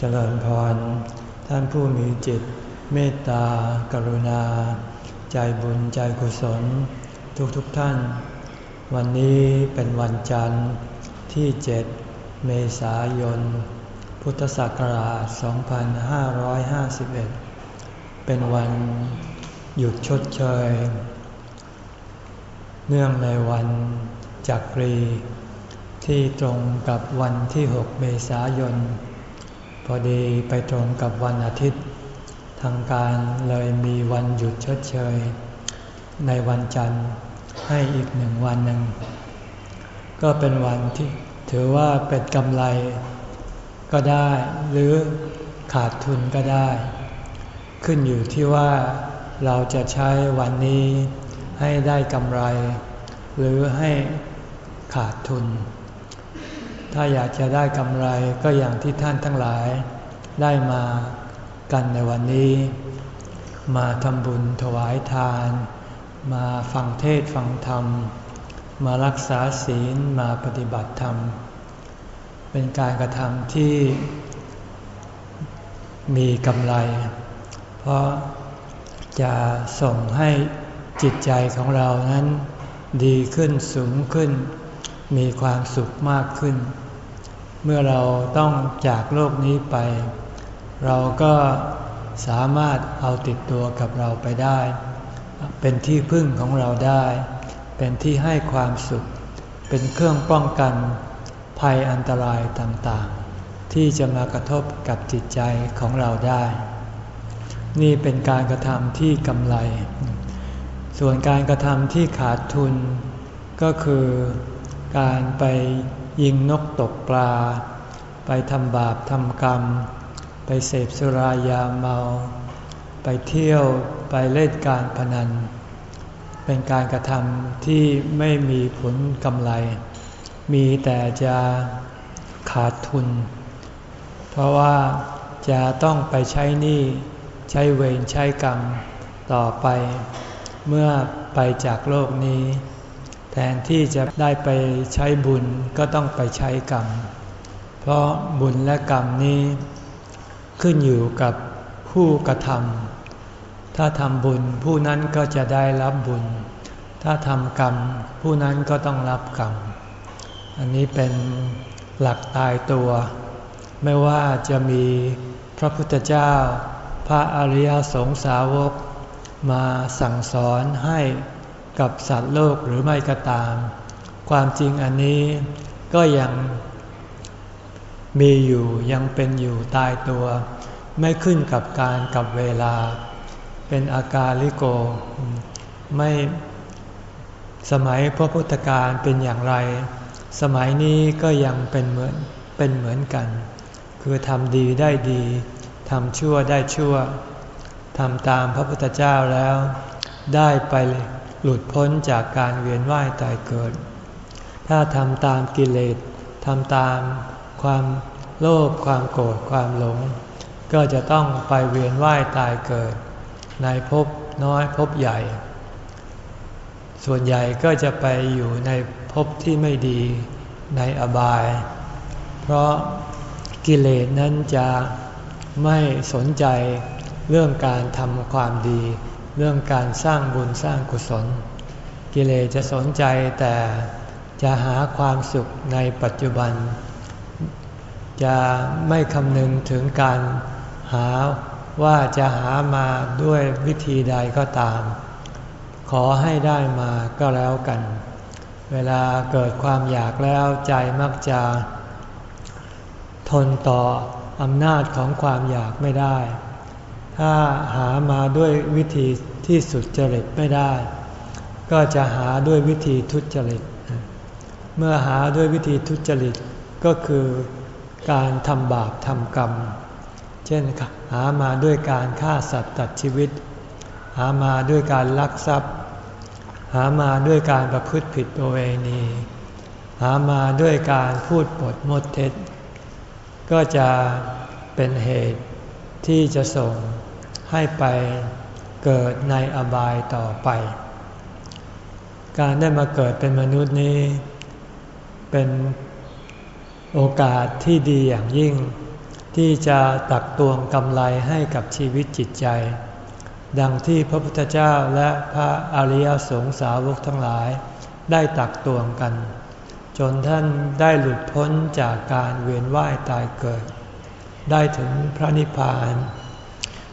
เจริญพร ท่านผู้มีจิต เมตตากรุณา ใจบุญใจกุศล ทุกทุกท่าน วันนี้เป็นวันจันทร์ที่เจ็ดเมษายน พุทธศักราช 2551 เป็นวันหยุดชดเชย เนื่องในวันจักรีที่ตรงกับวันที่ 6 เมษายน พอดีไปตรงกับวันอาทิตย์ ทางการเลยมีวันหยุดชดเชย ในวันจันทร์ให้อีกหนึ่งวันหนึ่ง ก็เป็นวันที่ถือว่าเป็นกำไรก็ได้ หรือขาดทุนก็ได้ ขึ้นอยู่ที่ว่าเราจะใช้วันนี้ให้ได้กำไร หรือให้ขาดทุน ถ้าอยากจะได้กำไรก็อย่างที่ท่านทั้งหลาย ได้มากันในวันนี้ มาทำบุญถวายทาน มาฟังเทศฟังธรรม มารักษาศีลมาปฏิบัติธรรม เป็นการกระทำที่มีกำไร เพราะจะส่งให้จิตใจของเรานั้น ดีขึ้นสูงขึ้น มีความสุขมากขึ้น เมื่อเราต้องจากโลกนี้ไป เราก็สามารถเอาติดตัวกับเราไปได้ เป็นที่พึ่งของเราได้ เป็นที่ให้ความสุข เป็นเครื่องป้องกันภัยอันตรายต่างๆ ที่จะมากระทบกับจิตใจของเราได้ นี่เป็นการกระทำที่กำไร ส่วนการกระทำที่ขาดทุน ก็คือ การไปยิงนกตกปลา ไปทำบาปทำกรรม ไปเสพสุรายาเมา ไปเที่ยวไปเล่นการพนัน เป็นการกระทำที่ไม่มีผลกำไร มีแต่จะขาดทุน เพราะว่าจะต้องไปใช้หนี้ใช้เวรใช้กรรมต่อไป เมื่อไปจากโลกนี้ ทนที่จะได้ไปใช้บุญก็ต้องไปใช้กรรม เพราะบุญและกรรมนี้ขึ้นอยู่กับผู้กระทำถ้าทำบุญผู้นั้นก็จะได้รับบุญ ถ้าทำกรรมผู้นั้นก็ต้องรับกรรม อันนี้เป็นหลักตายตัว ไม่ว่าจะมีพระพุทธเจ้า พระอริยสงสาวกมาสั่งสอนให้ กับสัตว์โลกหรือไม่ก็ตาม ความจริงอันนี้ก็ยังมีอยู่ยังเป็นอยู่ตายตัว ไม่ขึ้นกับการกับเวลา เป็นอาการลิโก ไม่สมัยพระพุทธการเป็นอย่างไร สมัยนี้ก็ยังเป็นเหมือนเป็นเหมือนกัน คือทำดีได้ดีทำชั่วได้ชั่วทำตามพระพุทธเจ้าแล้ว ได้ไป หลุดพ้นจากการเวียนว่ายตายเกิด ถ้าทำตามกิเลสทำตามความโลภความโกรธความหลง ก็จะต้องไปเวียนว่ายตายเกิด ในภพน้อยภพใหญ่ ส่วนใหญ่ก็จะไปอยู่ในภพที่ไม่ดีในอบาย เพราะกิเลสนั้นจะไม่สนใจเรื่องการทำความดี เรื่องการสร้างบุญสร้างกุศล กิเลสจะสนใจแต่จะหาความสุขในปัจจุบัน จะไม่คำนึงถึงการหาว่าจะหามาด้วยวิธีใดก็ตาม ขอให้ได้มาก็แล้วกัน เวลาเกิดความอยากแล้วใจมักจะ ทนต่ออำนาจของความอยากไม่ได้ ถ้าหามาด้วยวิธี ที่สุดจริตไม่ได้ ก็จะหาด้วยวิธีทุจริต เมื่อหาด้วยวิธีทุจริตก็คือการทำบาปทำกรรม เช่นหามาด้วยการฆ่าสัตว์ตัดชีวิต หามาด้วยการลักทรัพย์ หามาด้วยการประพฤติผิดประเวณี หามาด้วยการพูดปดมดเท็จ ก็จะเป็นเหตุที่จะส่งให้ไป เกิดในอบายต่อไป การได้มาเกิดเป็นมนุษย์นี้เป็นโอกาสที่ดีอย่างยิ่ง ที่จะตักตวงกำไรให้กับชีวิตจิตใจ ดังที่พระพุทธเจ้าและพระอริยสงสาวกทั้งหลายได้ตักตวงกัน จนท่านได้หลุดพ้นจากการเวียนว่ายตายเกิด ได้ถึงพระนิพพาน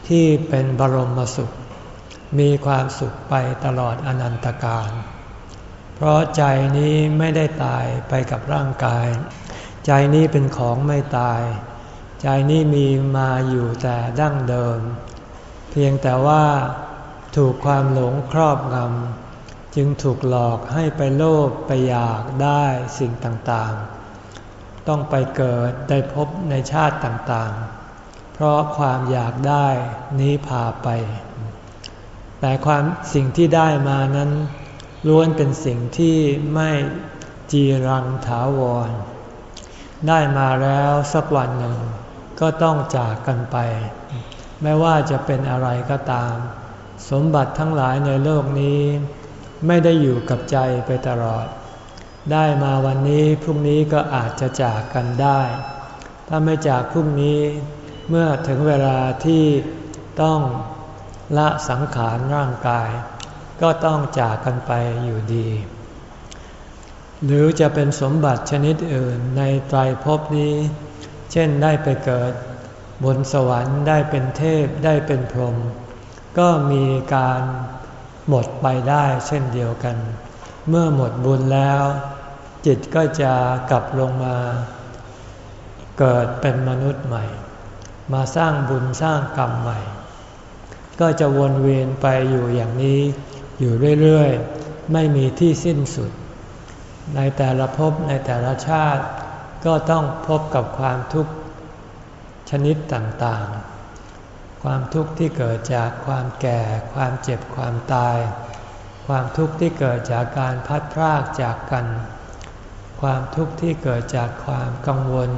ที่เป็นบรมสุข มีความสุขไปตลอดอนันตกาลเพราะใจนี้ไม่ได้ตายไปกับร่างกาย ใจนี้เป็นของไม่ตาย ใจนี้มีมาอยู่แต่ดั้งเดิม เพียงแต่ว่าถูกความหลงครอบงำจึงถูกหลอกให้ไปโลภไปอยากได้สิ่งต่างๆ ต้องไปเกิดได้พบในชาติต่างๆ เพราะความอยากได้นี้พาไป แต่ความสิ่งที่ได้มานั้น ล้วนเป็นสิ่งที่ไม่จีรังถาวร ได้มาแล้วสักวันหนึ่ง ก็ต้องจากกันไป ไม่ว่าจะเป็นอะไรก็ตาม สมบัติทั้งหลายในโลกนี้ ไม่ได้อยู่กับใจไปตลอด ได้มาวันนี้พรุ่งนี้ก็อาจจะจากกันได้ ถ้าไม่จากพรุ่งนี้เมื่อถึงเวลาที่ต้อง ละสังขารร่างกาย ก็ต้องจากกันไปอยู่ดี หรือจะเป็นสมบัติชนิดอื่นในไตรภพนี้ เช่นได้ไปเกิด บนสวรรค์ได้เป็นเทพได้เป็นพรหมก็มีการหมดไปได้เช่นเดียวกัน เมื่อหมดบุญแล้ว จิตก็จะกลับลงมา เกิดเป็นมนุษย์ใหม่ มาสร้างบุญสร้างกรรมใหม่ ก็จะวนเวียนไปอยู่อย่างนี้ อยู่เรื่อยๆ ไม่มีที่สิ้นสุด ในแต่ละภพในแต่ละชาติ ก็ต้องพบกับความทุกข์ชนิดต่างๆ ความทุกข์ที่เกิดจากความแก่ ความเจ็บความตาย ความทุกข์ที่เกิดจากการพัดพรากจากกัน ความทุกข์ที่เกิดจากความกังวล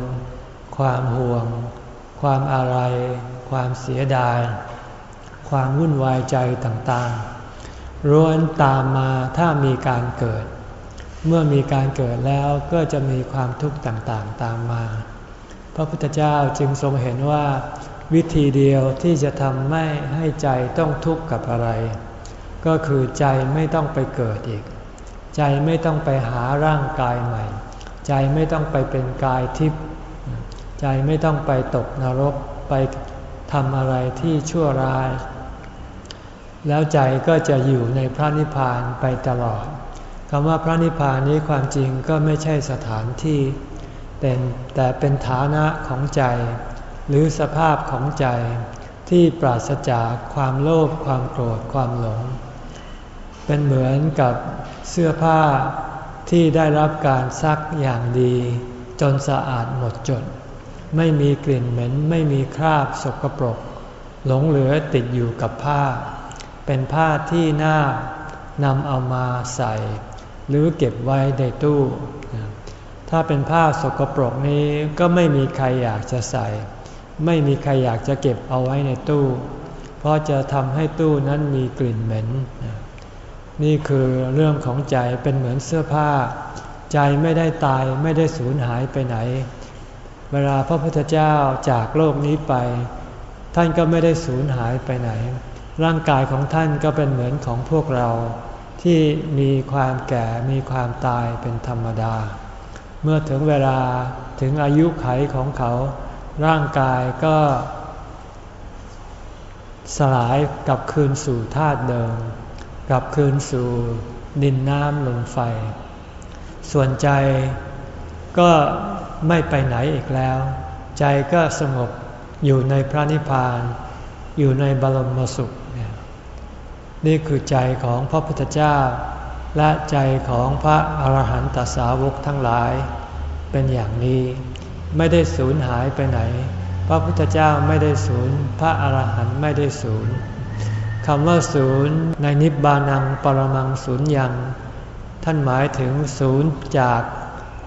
ความห่วง ความอะไร ความเสียดาย ความวุ่นวายใจต่างๆร้วนตามมาถ้ามีการเกิด เมื่อมีการเกิดแล้วก็จะมีความทุกข์ต่างๆตามมา พระพุทธเจ้าจึงทรงเห็นว่า วิธีเดียวที่จะทำไม่ให้ใจต้องทุกข์กับอะไร ก็คือใจไม่ต้องไปเกิดอีก ใจไม่ต้องไปหาร่างกายใหม่ ใจไม่ต้องไปเป็นกายทิพย์ใจไม่ต้องไปตกนรกไปทำอะไรที่ชั่วร้าย แล้วใจก็จะอยู่ในพระนิพพานไปตลอดคำว่าพระนิพพานนี้ความจริงก็ไม่ใช่สถานที่แต่แต่เป็นฐานะของใจ หรือสภาพของใจที่ปราศจากความโลภความโกรธความหลง เป็นเหมือนกับเสื้อผ้าที่ได้รับการซักอย่างดี จนสะอาดหมดจด ไม่มีกลิ่นเหม็น ไม่มีคราบสกปรก หลงเหลือติดอยู่กับผ้า เป็นผ้าที่น่านำเอามาใส่ หรือเก็บไว้ในตู้ ถ้าเป็นผ้าสกปรกนี้ก็ไม่มีใครอยากจะใส่ ไม่มีใครอยากจะเก็บเอาไว้ในตู้ เพราะจะทำให้ตู้นั้นมีกลิ่นเหม็น นี่คือเรื่องของใจเป็นเหมือนเสื้อผ้า ใจไม่ได้ตายไม่ได้สูญหายไปไหน เวลาพระพุทธเจ้าจากโลกนี้ไป ท่านก็ไม่ได้สูญหายไปไหน ร่างกายของท่านก็เป็นเหมือนของพวกเรา ที่มีความแก่มีความตายเป็นธรรมดา เมื่อถึงเวลาถึงอายุไขของเขา ร่างกายก็ สลายกลับคืนสู่ธาตุเดิม กลับคืนสู่ดินน้ำลมไฟ ส่วนใจก็ไม่ไปไหนอีกแล้ว ใจก็สงบอยู่ในพระนิพพาน อยู่ในบรมสุข นี่คือใจของพระพุทธเจ้า และใจของพระอรหันตสาวกทั้งหลาย เป็นอย่างนี้ ไม่ได้สูญหายไปไหน พระพุทธเจ้าไม่ได้สูญพระอรหันต์ไม่ได้สูญคำว่าศูนย์ในนิบานังปรมังศูนย์ยัง ท่านหมายถึงศูนย์จาก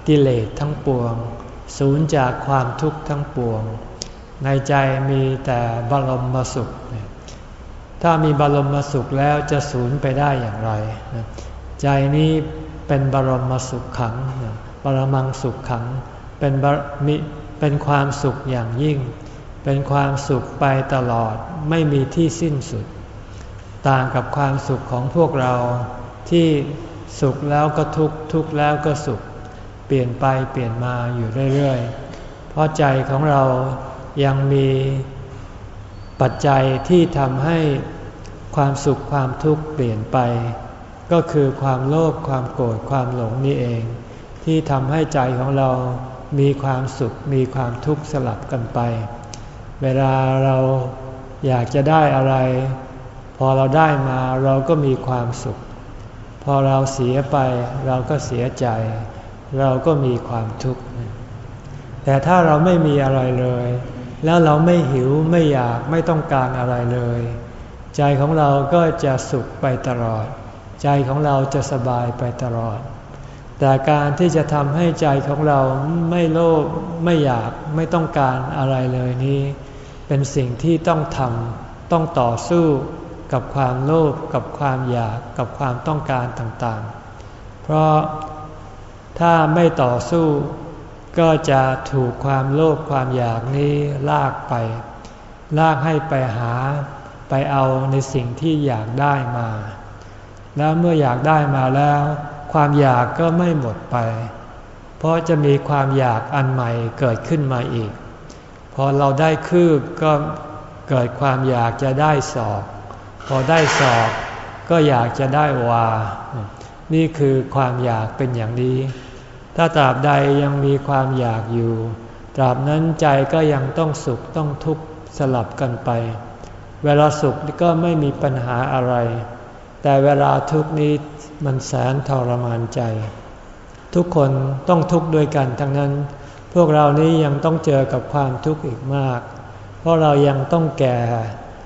กิเลสทั้งปวง ศูนย์จากความทุกข์ทั้งปวง ในใจมีแต่บรมสุข ถ้ามีบรมสุขแล้วจะสูญไปได้อย่างไร ใจนี้เป็นบรมสุขขัง บรมังสุขขัง เป็นมิเป็นความสุขอย่างยิ่ง เป็นความสุขไปตลอดไม่มีที่สิ้นสุด ต่างกับความสุขของพวกเราที่สุขแล้วก็ทุกข์ทุกข์แล้วก็สุข เปลี่ยนไปเปลี่ยนมาอยู่เรื่อยๆ เพราะใจของเรายังมี ปัจจัยที่ทำให้ความสุขความทุกข์เปลี่ยนไป ก็คือความโลภความโกรธความหลงนี่เอง ที่ทำให้ใจของเรามีความสุขมีความทุกข์สลับกันไป เวลาเราอยากจะได้อะไร พอเราได้มาเราก็มีความสุข พอเราเสียไปเราก็เสียใจ เราก็มีความทุกข์แต่ถ้าเราไม่มีอะไรเลย แล้วเราไม่หิวไม่อยากไม่ต้องการอะไรเลย ใจของเราก็จะสุขไปตลอด ใจของเราจะสบายไปตลอด แต่การที่จะทำให้ใจของเราไม่โลภไม่อยากไม่ต้องการอะไรเลยนี้ เป็นสิ่งที่ต้องทำต้องต่อสู้กับความโลภกับความอยากกับความต้องการต่างๆ เพราะถ้าไม่ต่อสู้ ก็จะถูกความโลภความอยากนี้ลากไป ลากให้ไปหาไปเอาในสิ่งที่อยากได้มา แล้วเมื่ออยากได้มาแล้ว ความอยากก็ไม่หมดไป เพราะจะมีความอยากอันใหม่เกิดขึ้นมาอีก พอเราได้คืบก็เกิดความอยากจะได้สอบ พอได้สอบก็อยากจะได้วา นี่คือความอยากเป็นอย่างนี้ ถ้าตราบใดยังมีความอยากอยู่ ตราบนั้นใจก็ยังต้องสุขต้องทุกข์สลับกันไป เวลาสุขก็ไม่มีปัญหาอะไร แต่เวลาทุกข์นี้มันแสนทรมานใจ ทุกคนต้องทุกข์ด้วยกันทั้งนั้น พวกเรานี้ยังต้องเจอกับความทุกข์อีกมาก เพราะเรายังต้องแก่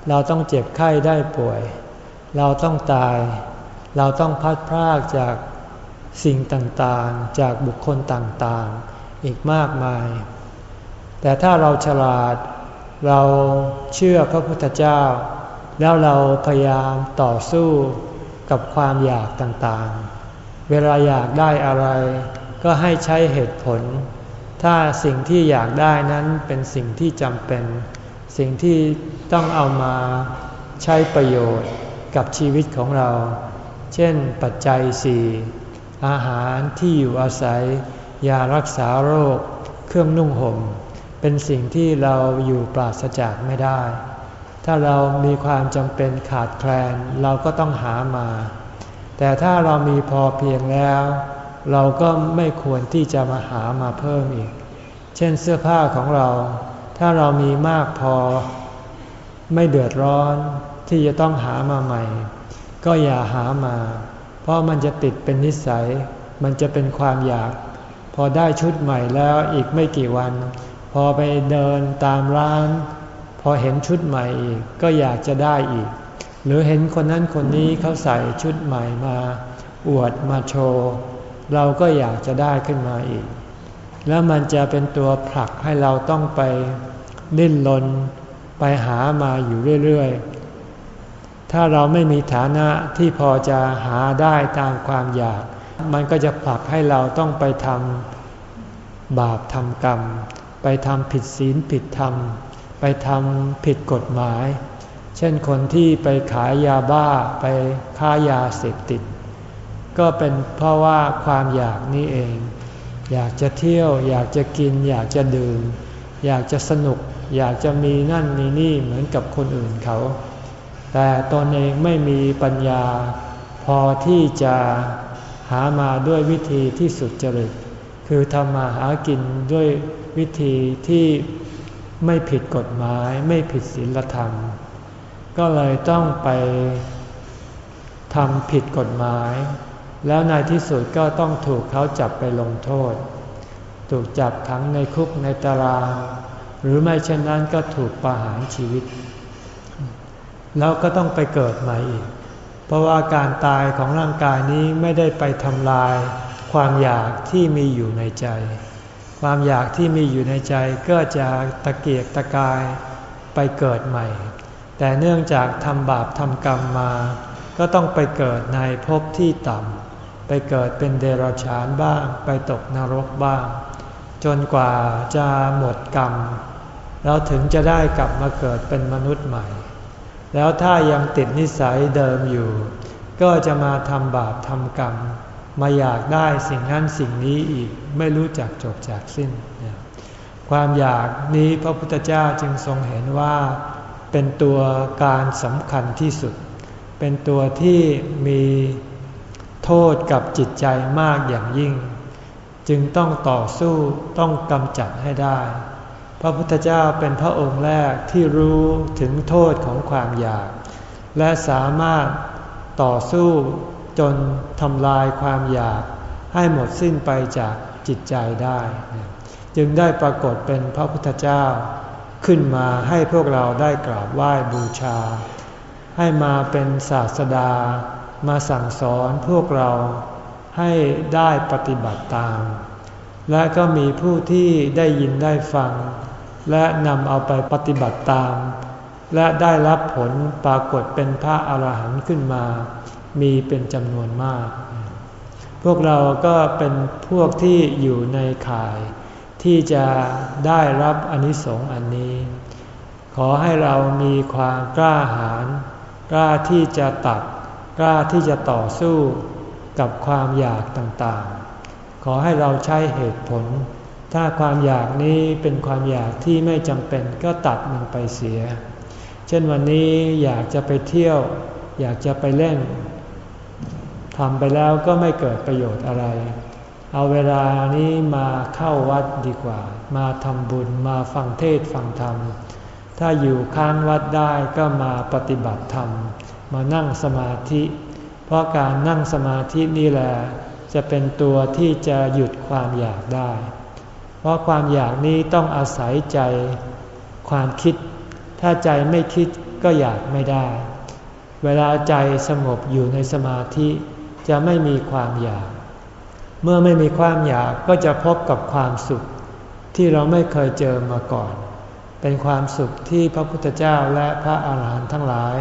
เราต้องเจ็บไข้ได้ป่วย เราต้องตาย เราต้องพัดพรากจาก สิ่งต่างๆ จากบุคคลต่างๆ อีกมากมาย แต่ถ้าเราฉลาด เราเชื่อพระพุทธเจ้า แล้วเราพยายามต่อสู้กับความอยากต่างๆ เวลาอยากได้อะไร ก็ให้ใช้เหตุผล ถ้าสิ่งที่อยากได้นั้นเป็นสิ่งที่จำเป็น สิ่งที่ต้องเอามาใช้ประโยชน์กับชีวิตของเรา เช่นปัจจัยสี่ อาหารที่อยู่อาศัย ยารักษาโรค เครื่องนุ่งห่ม เป็นสิ่งที่เราอยู่ปราศจากไม่ได้ ถ้าเรามีความจำเป็นขาดแคลนเราก็ต้องหามา แต่ถ้าเรามีพอเพียงแล้ว เราก็ไม่ควรที่จะมาหามาเพิ่มอีก เช่นเสื้อผ้าของเรา ถ้าเรามีมากพอ ไม่เดือดร้อนที่จะต้องหามาใหม่ ก็อย่าหามา เพราะมันจะติดเป็นนิสัย มันจะเป็นความอยาก พอได้ชุดใหม่แล้วอีกไม่กี่วัน พอไปเดินตามร้าน พอเห็นชุดใหม่อีกก็อยากจะได้อีก หรือเห็นคนนั้นคนนี้เขาใส่ชุดใหม่มา อวดมาโชว์เราก็อยากจะได้ขึ้นมาอีก แล้วมันจะเป็นตัวผลักให้เราต้องไปดิ้นรนไปหามาอยู่เรื่อยๆ ถ้าเราไม่มีฐานะที่พอจะหาได้ตามความอยาก มันก็จะผลักให้เราต้องไปทำบาปทำกรรม ไปทำผิดศีลผิดธรรม ไปทำผิดกฎหมาย เช่นคนที่ไปขายยาบ้าไปค้ายาเสพติด ก็เป็นเพราะว่าความอยากนี้เอง อยากจะเที่ยว อยากจะกิน อยากจะดื่ม อยากจะสนุก อยากจะมีนั่นมีนี่เหมือนกับคนอื่นเขา แต่ตนเองไม่มีปัญญา พอที่จะหามาด้วยวิธีที่สุดจริต คือทำมาหากินด้วยวิธีที่ไม่ผิดกฎหมายไม่ผิดศีลธรรม ก็เลยต้องไปทำผิดกฎหมาย แล้วในที่สุดก็ต้องถูกเขาจับไปลงโทษ ถูกจับขังในคุกในตาราง หรือไม่เช่นนั้นก็ถูกประหารชีวิต แล้วก็ต้องไปเกิดใหม่อีก เพราะว่าการตายของร่างกายนี้ไม่ได้ไปทำลาย ความอยากที่มีอยู่ในใจ ความอยากที่มีอยู่ในใจก็จะตะเกียกตะกายไปเกิดใหม่ แต่เนื่องจากทำบาปทำกรรมมา ก็ต้องไปเกิดในภพที่ต่ำไปเกิดเป็นเดรัจฉานบ้าง ไปตกนรกบ้าง จนกว่าจะหมดกรรม แล้วถึงจะได้กลับมาเกิดเป็นมนุษย์ใหม่ แล้วถ้ายังติดนิสัยเดิมอยู่ ก็จะมาทำบาปทำกรรม มาอยากได้สิ่งนั้นสิ่งนี้อีกไม่รู้จักจบจากสิ้น ความอยากนี้พระพุทธเจ้าจึงทรงเห็นว่าเป็นตัวการสำคัญที่สุด เป็นตัวที่มีโทษกับจิตใจมากอย่างยิ่ง จึงต้องต่อสู้ต้องกำจัดให้ได้ พระพุทธเจ้าเป็นพระองค์แรกที่รู้ถึงโทษของความอยาก และสามารถต่อสู้จนทำลายความอยาก ให้หมดสิ้นไปจากจิตใจได้ จึงได้ปรากฏเป็นพระพุทธเจ้า ขึ้นมาให้พวกเราได้กราบไหว้บูชา ให้มาเป็นศาสดา มาสั่งสอนพวกเราให้ได้ปฏิบัติตาม และก็มีผู้ที่ได้ยินได้ฟัง และนำเอาไปปฏิบัติตาม และได้รับผลปรากฏเป็นพระอาหารหันต์ขึ้นมา มีเป็นจำนวนมาก พวกเราก็เป็นพวกที่อยู่ในข่าย ที่จะได้รับอนิสงส์อันนี้ ขอให้เรามีความกล้าหาญกล้าที่จะตัดกล้าที่จะต่อสู้กับความอยากต่างๆ ขอให้เราใช้เหตุผล ถ้าความอยากนี้เป็นความอยากที่ไม่จำเป็นก็ตัดมันไปเสีย เช่นวันนี้อยากจะไปเที่ยว อยากจะไปเล่นทำไปแล้วก็ไม่เกิดประโยชน์อะไร เอาเวลานี้มาเข้าวัดดีกว่า มาทำบุญมาฟังเทศฟังธรรม ถ้าอยู่ค้างวัดได้ก็มาปฏิบัติธรรม มานั่งสมาธิ เพราะการนั่งสมาธินี่แหละจะเป็นตัวที่จะหยุดความอยากได้ ราะความอยากนี้ต้องอาศัยใจความคิด ถ้าใจไม่คิดก็อยากไม่ได้ เวลาใจสงบอยู่ในสมาธิจะไม่มีความอยาก เมื่อไม่มีความอยากก็จะพบกับความสุข ที่เราไม่เคยเจอมาก่อน เป็นความสุขที่พระพุทธเจ้าและพระอาหารหันต์ทั้งหลาย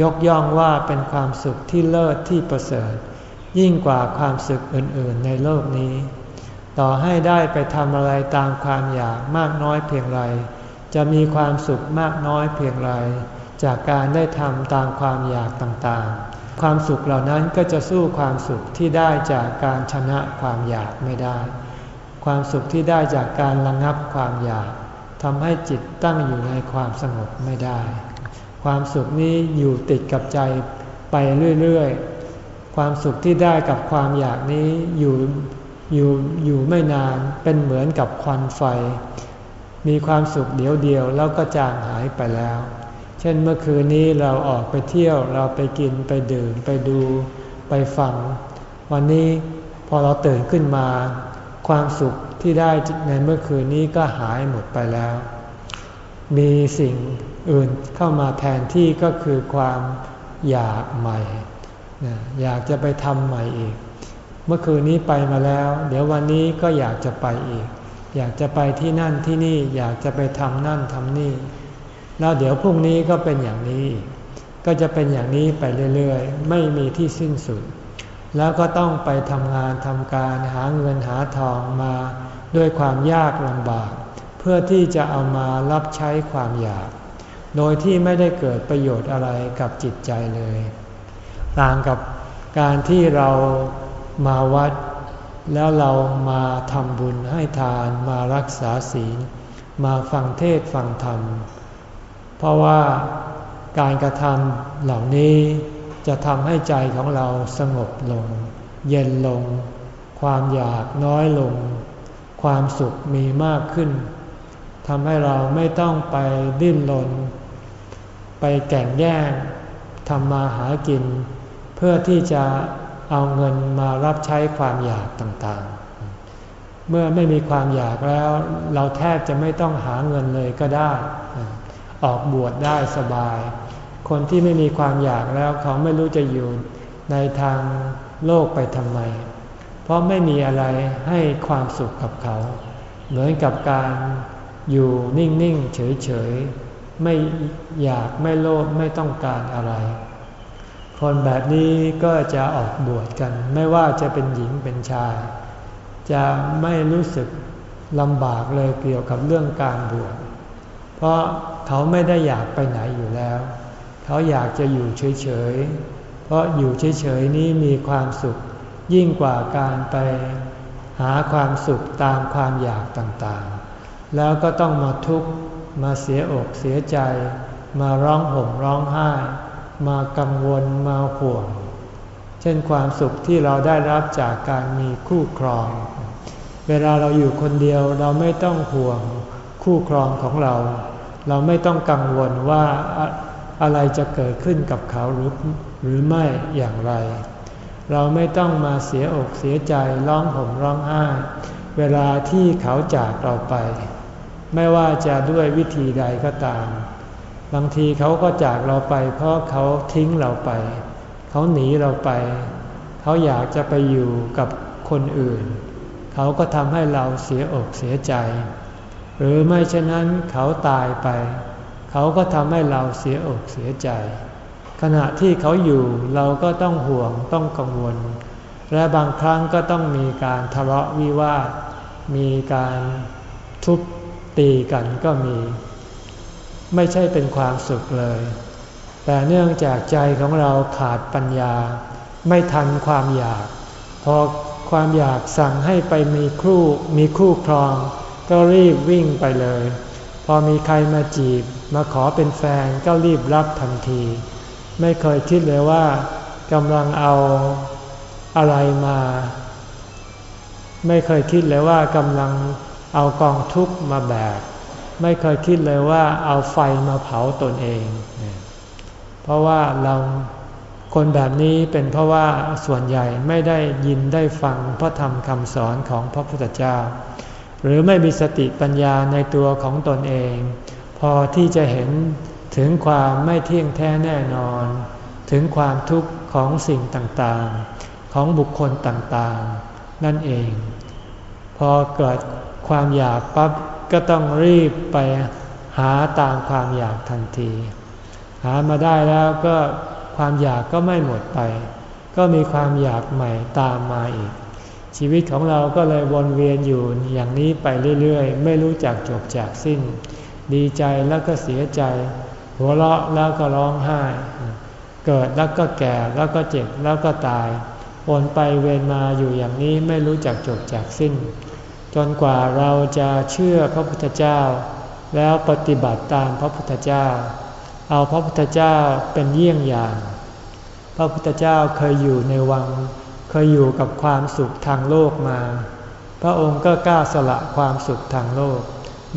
ยกย่องว่าเป็นความสุขที่เลิศที่ประเสริฐ ยิ่งกว่าความสุขอื่นๆในโลกนี้ ต่อให้ได้ไปทำอะไรตามความอยากมากน้อยเพียงไร จะมีความสุขมากน้อยเพียงไร จากการได้ทำตามความอยากต่างๆ ความสุขเหล่านั้นก็จะสู้ความสุขที่ได้จากการชนะความอยากไม่ได้ ความสุขที่ได้จากการระงับความอยากทำให้จิตตั้งอยู่ในความสงบไม่ได้ ความสุขนี้อยู่ติดกับใจไปเรื่อยๆ ความสุขที่ได้กับความอยากนี้อยู่ อยู่อยู่ไม่นานเป็นเหมือนกับควันไฟ มีความสุขเดียวเดียวแล้วก็จางหายไปแล้ว เช่นเมื่อคืนนี้เราออกไปเที่ยวเราไปกินไปดื่มไปดูไปฟัง วันนี้พอเราตื่นขึ้นมา ความสุขที่ได้ในเมื่อคืนนี้ก็หายหมดไปแล้ว มีสิ่งอื่นเข้ามาแทนที่ก็คือความอยากใหม่ อยากจะไปทำใหม่อีก เมื่อคืนนี้ไปมาแล้ว เดี๋ยววันนี้ก็อยากจะไปอีก อยากจะไปที่นั่นที่นี่อยากจะไปทำนั่นทำนี่ แล้วเดี๋ยวพรุ่งนี้ก็เป็นอย่างนี้ ก็จะเป็นอย่างนี้ไปเรื่อยๆ ไม่มีที่สิ้นสุด แล้วก็ต้องไปทำงานทำการหาเงินหาทองมาด้วยความยากลำบาก เพื่อที่จะเอามารับใช้ความอยาก โดยที่ไม่ได้เกิดประโยชน์อะไรกับจิตใจเลย ต่างกับการที่เรา มาวัด แล้วเรามาทำบุญให้ทานมารักษาศีล มาฟังเทศฟังธรรม เพราะว่าการกระทำเหล่านี้จะทำให้ใจของเราสงบลง เย็นลง ความอยากน้อยลง ความสุขมีมากขึ้นทำให้เราไม่ต้องไปดิ้นรนไปแก่งแย่งทำมาหากิน เพื่อที่จะ เอาเงินมารับใช้ความอยากต่างๆ เมื่อไม่มีความอยากแล้ว เราแทบจะไม่ต้องหาเงินเลยก็ได้ ออกบวชได้สบาย คนที่ไม่มีความอยากแล้วเขาไม่รู้จะอยู่ในทางโลกไปทำไม เพราะไม่มีอะไรให้ความสุขกับเขา เหมือนกับการอยู่นิ่ง ๆ เฉย ๆ ไม่อยากไม่โลภไม่ต้องการอะไร คนแบบนี้ก็จะออกบวชกัน ไม่ว่าจะเป็นหญิงเป็นชาย จะไม่รู้สึกลำบากเลยเกี่ยวกับเรื่องการบวชเพราะเขาไม่ได้อยากไปไหนอยู่แล้ว เขาอยากจะอยู่เฉยๆ เพราะอยู่เฉยๆนี้มีความสุขยิ่งกว่าการไปหาความสุขตามความอยากต่างๆ แล้วก็ต้องมาทุกข์มาเสียอกเสียใจ มาร้องห่มร้องไห้ มากังวลมาห่วง เช่นความสุขที่เราได้รับจากการมีคู่ครอง เวลาเราอยู่คนเดียวเราไม่ต้องห่วงคู่ครองของเรา เราไม่ต้องกังวลว่าอะไรจะเกิดขึ้นกับเขาหรือหรือไม่อย่างไร เราไม่ต้องมาเสียอกเสียใจร้องห่มร้องไห้เวลาที่เขาจากเราไป ไม่ว่าจะด้วยวิธีใดก็ตาม บางทีเขาก็จากเราไป เพราะเขาทิ้งเราไป เขาหนีเราไป เขาอยากจะไปอยู่กับคนอื่น เขาก็ทำให้เราเสียอกเสียใจ หรือไม่เช่นนั้นเขาตายไป เขาก็ทำให้เราเสียอกเสียใจ ขณะที่เขาอยู่เราก็ต้องห่วงต้องกังวล และบางครั้งก็ต้องมีการทะเลาะวิวาทมีการทุบตีกันก็มี ไม่ใช่เป็นความสุขเลย แต่เนื่องจากใจของเราขาดปัญญา ไม่ทันความอยาก พอความอยากสั่งให้ไปมีคู่มีคู่ครอง ก็รีบวิ่งไปเลย พอมีใครมาจีบ มาขอเป็นแฟนก็รีบรับทันที ไม่เคยคิดเลยว่ากำลังเอาอะไรมา ไม่เคยคิดเลยว่ากำลังเอากองทุกข์มาแบก ไม่เคยคิดเลยว่าเอาไฟมาเผาตนเอง เพราะว่าเราคนแบบนี้เป็นเพราะว่าส่วนใหญ่ไม่ได้ยินได้ฟังพระธรรมคำสอนของพระพุทธเจ้า หรือไม่มีสติปัญญาในตัวของตนเอง พอที่จะเห็นถึงความไม่เที่ยงแท้แน่นอน ถึงความทุกข์ของสิ่งต่างๆ ของบุคคลต่างๆ นั่นเอง พอเกิดความอยากปั๊บ ก็ต้องรีบไปหาตามความอยากทันที หามาได้แล้วก็ความอยากก็ไม่หมดไป ก็มีความอยากใหม่ตามมาอีก ชีวิตของเราก็เลยวนเวียนอยู่อย่างนี้ไปเรื่อยๆ ไม่รู้จักจบจากสิ้น ดีใจแล้วก็เสียใจ หัวเราะแล้วก็ร้องไห้ เกิดแล้วก็แก่แล้วก็เจ็บแล้วก็ตายวนไปเวียนมาอยู่อย่างนี้ไม่รู้จักจบจากสิ้น จนกว่าเราจะเชื่อพระพุทธเจ้า แล้วปฏิบัติตามพระพุทธเจ้า เอาพระพุทธเจ้าเป็นเยี่ยงอย่าง พระพุทธเจ้าเคยอยู่ในวัง เคยอยู่กับความสุขทางโลกมา พระองค์ก็กล้าสละความสุขทางโลก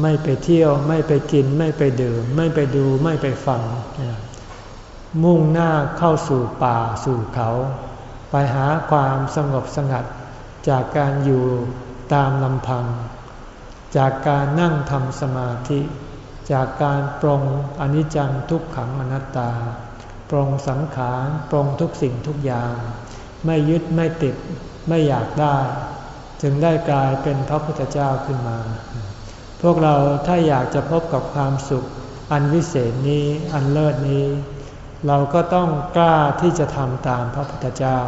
ไม่ไปเที่ยวไม่ไปกินไม่ไปดื่ม ไม่ไปดูไม่ไปฟัง มุ่งหน้าเข้าสู่ป่าสู่เขา ไปหาความสงบสงัดจากการอยู่ ตามลำพัง จากการนั่งทำสมาธิ จากการปรงอนิจจังทุกขังอนัตตา ปรงสังขารปรงทุกสิ่งทุกอย่าง ไม่ยึดไม่ติดไม่อยากได้ จึงได้กลายเป็นพระพุทธเจ้าขึ้นมา พวกเราถ้าอยากจะพบกับความสุข อันวิเศษนี้อันเลิศนี้ เราก็ต้องกล้าที่จะทำตามพระพุทธเจ้า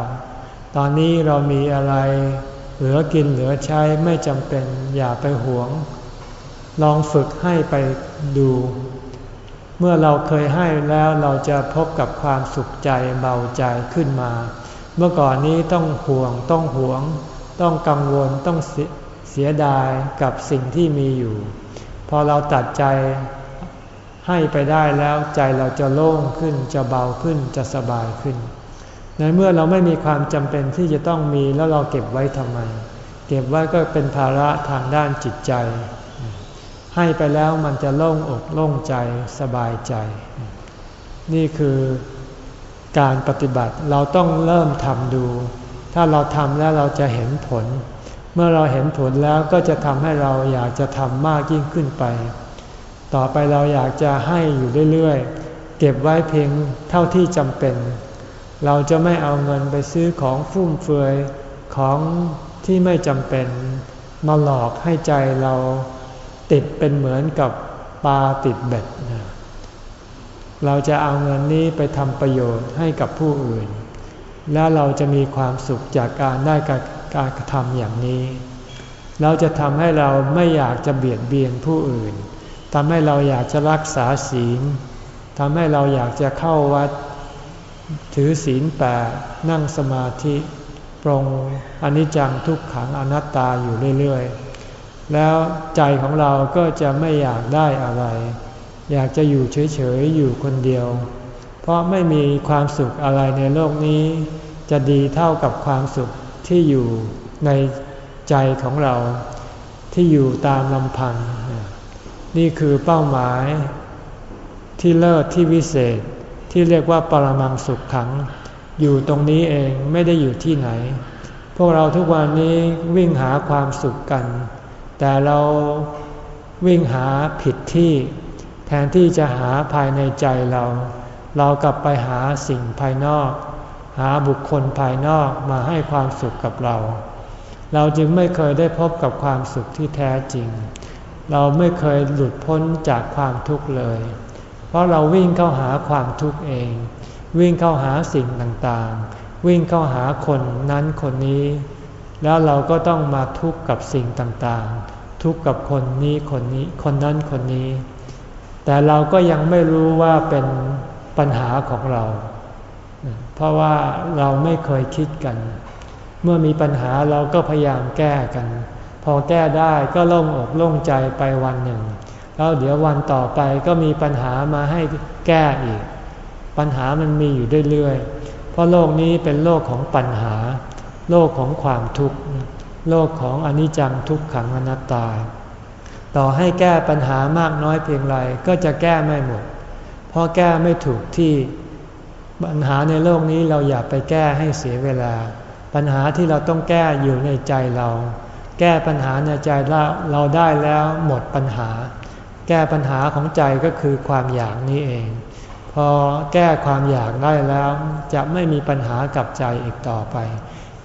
ตอนนี้เรามีอะไร เหลือกินเหลือใช้ไม่จำเป็นอย่าไปหวง ลองฝึกให้ไปดู เมื่อเราเคยให้แล้วเราจะพบกับความสุขใจเบาใจขึ้นมา เมื่อก่อนนี้ต้องห่วงต้องหวง ต้องกังวลต้องเสียดายกับสิ่งที่มีอยู่ พอเราตัดใจให้ไปได้แล้วใจเราจะโล่งขึ้นจะเบาขึ้นจะสบายขึ้น ในเมื่อเราไม่มีความจำเป็นที่จะต้องมีแล้วเราเก็บไว้ทำไม เก็บไว้ก็เป็นภาระทางด้านจิตใจ ให้ไปแล้วมันจะโล่งอกโล่งใจสบายใจ นี่คือการปฏิบัติเราต้องเริ่มทำดู ถ้าเราทำแล้วเราจะเห็นผล เมื่อเราเห็นผลแล้วก็จะทำให้เราอยากจะทำมากยิ่งขึ้นไป ต่อไปเราอยากจะให้อยู่เรื่อยๆ เก็บไว้เพียงเท่าที่จำเป็น เราจะไม่เอาเงินไปซื้อของฟุ่มเฟือยของที่ไม่จำเป็นมาหลอกให้ใจเราติดเป็นเหมือนกับปลาติดเบ็ดนะเราจะเอาเงินนี้ไปทำประโยชน์ให้กับผู้อื่น และเราจะมีความสุขจากการได้การกระทำอย่างนี้ เราจะทำให้เราไม่อยากจะเบียดเบียนผู้อื่นทำให้เราอยากจะรักษาศีลทำให้เราอยากจะเข้าวัด ถือศีลแปดนั่งสมาธิปรงอนิจจังทุกขังอนัตตาอยู่เรื่อยๆ แล้วใจของเราก็จะไม่อยากได้อะไร อยากจะอยู่เฉยๆ อยู่คนเดียว เพราะไม่มีความสุขอะไรในโลกนี้ จะดีเท่ากับความสุขที่อยู่ในใจของเราที่อยู่ตามลำพัง นี่คือเป้าหมายที่เลิศที่วิเศษ ที่เรียกว่าปรมังสุขขัง อยู่ตรงนี้เองไม่ได้อยู่ที่ไหน พวกเราทุกวันนี้วิ่งหาความสุขกัน แต่เราวิ่งหาผิดที่ แทนที่จะหาภายในใจเรา เรากลับไปหาสิ่งภายนอก หาบุคคลภายนอกมาให้ความสุขกับเรา เราจึงไม่เคยได้พบกับความสุขที่แท้จริง เราไม่เคยหลุดพ้นจากความทุกข์เลย เพราะเราวิ่งเข้าหาความทุกข์เอง วิ่งเข้าหาสิ่งต่างๆ วิ่งเข้าหาคนนั้นคนนี้ แล้วเราก็ต้องมาทุกข์กับสิ่งต่างๆ ทุกข์กับคนนี้คนนี้คนนั้นคนนี้ แต่เราก็ยังไม่รู้ว่าเป็นปัญหาของเรา เพราะว่าเราไม่เคยคิดกัน เมื่อมีปัญหาเราก็พยายามแก้กัน พอแก้ได้ก็โล่งอกโล่งใจไปวันหนึ่ง แล้วเดี๋ยววันต่อไปก็มีปัญหามาให้แก้อีก ปัญหามันมีอยู่เรื่อยๆเพราะโลกนี้เป็นโลกของปัญหา โลกของความทุกข์ โลกของอนิจจังทุกขังอนัตตา ต่อให้แก้ปัญหามากน้อยเพียงไรก็จะแก้ไม่หมด เพราะแก้ไม่ถูกที่ปัญหาในโลกนี้เราอย่าไปแก้ให้เสียเวลา ปัญหาที่เราต้องแก้อยู่ในใจเรา แก้ปัญหาในใจเราเราได้แล้วหมดปัญหา แก้ปัญหาของใจก็คือความอยากนี้เอง พอแก้ความอยากได้แล้ว จะไม่มีปัญหากับใจอีกต่อไป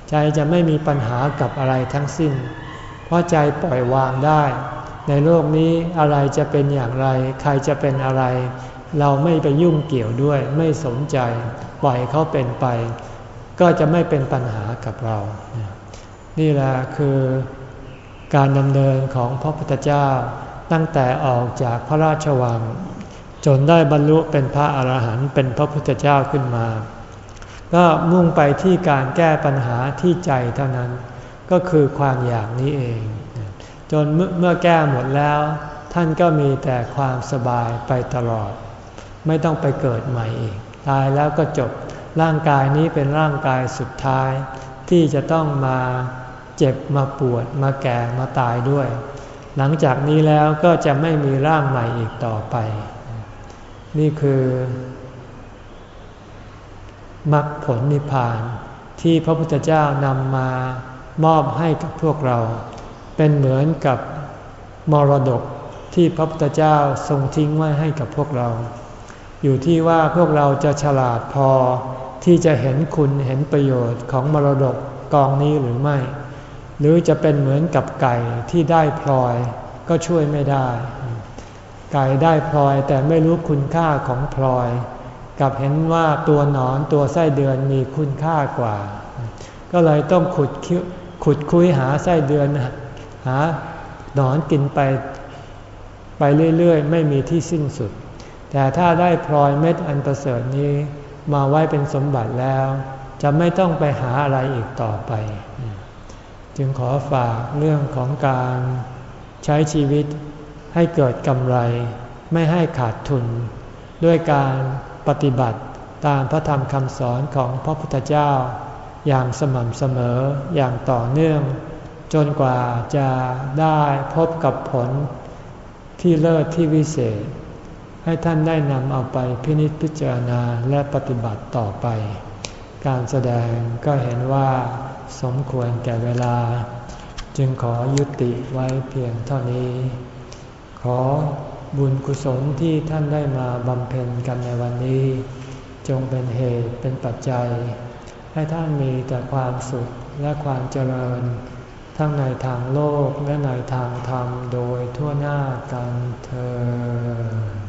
ใจจะไม่มีปัญหากับอะไรทั้งสิ้น เพราะใจปล่อยวางได้ ในโลกนี้อะไรจะเป็นอย่างไร ใครจะเป็นอะไร เราไม่ไปยุ่งเกี่ยวด้วย ไม่สนใจ ปล่อยเขาเป็นไป ก็จะไม่เป็นปัญหากับเรา นี่แหละคือการดำเนินของพระพุทธเจ้า ตั้งแต่ออกจากพระราชวัง จนได้บรรลุเป็นพระอาหารหันต์เป็นพระพุทธเจ้าขึ้นมา ก็มุ่งไปที่การแก้ปัญหาที่ใจเท่านั้น ก็คือความอยากนี้เอง จนเมื่อแก้หมดแล้ว ท่านก็มีแต่ความสบายไปตลอด ไม่ต้องไปเกิดใหม่อีก ตายแล้วก็จบร่างกายนี้เป็นร่างกายสุดท้าย ที่จะต้องมาเจ็บมาปวดมาแก่มาตายด้วย หลังจากนี้แล้วก็จะไม่มีร่างใหม่อีกต่อไป นี่คือมรรคผลนิพพานที่พระพุทธเจ้านำมามอบให้กับพวกเรา เป็นเหมือนกับมรดกที่พระพุทธเจ้าทรงทิ้งไว้ให้กับพวกเรา อยู่ที่ว่าพวกเราจะฉลาดพอที่จะเห็นคุณเห็นประโยชน์ของมรดกกองนี้หรือไม่ หรือจะเป็นเหมือนกับไก่ที่ได้พลอยก็ช่วยไม่ได้ ไก่ได้พลอยแต่ไม่รู้คุณค่าของพลอย กับเห็นว่าตัวหนอนตัวไส้เดือนมีคุณค่ากว่า ก็เลยต้องขุดขุดคุยหาไส้เดือนหาหนอนกินไปไปเรื่อยๆ ไม่มีที่สิ้นสุด แต่ถ้าได้พลอยเม็ดอันประเสริฐนี้มาไว้เป็นสมบัติแล้ว จะไม่ต้องไปหาอะไรอีกต่อไป จึงขอฝากเรื่องของการใช้ชีวิตให้เกิดกำไร ไม่ให้ขาดทุน ด้วยการปฏิบัติตามพระธรรมคำสอนของพระพุทธเจ้า อย่างสม่ำเสมออย่างต่อเนื่อง จนกว่าจะได้พบกับผลที่เลิศที่วิเศษ ให้ท่านได้นำเอาไปพินิจพิจารณาและปฏิบัติต่อไป การแสดงก็เห็นว่า สมควรแก่เวลา จึงขอยุติไว้เพียงเท่านี้ ขอบุญกุศลที่ท่านได้มาบำเพ็ญกันในวันนี้ จงเป็นเหตุเป็นปัจจัย ให้ท่านมีแต่ความสุขและความเจริญ ทั้งในทางโลกและในทางธรรมโดยทั่วหน้ากันเธอ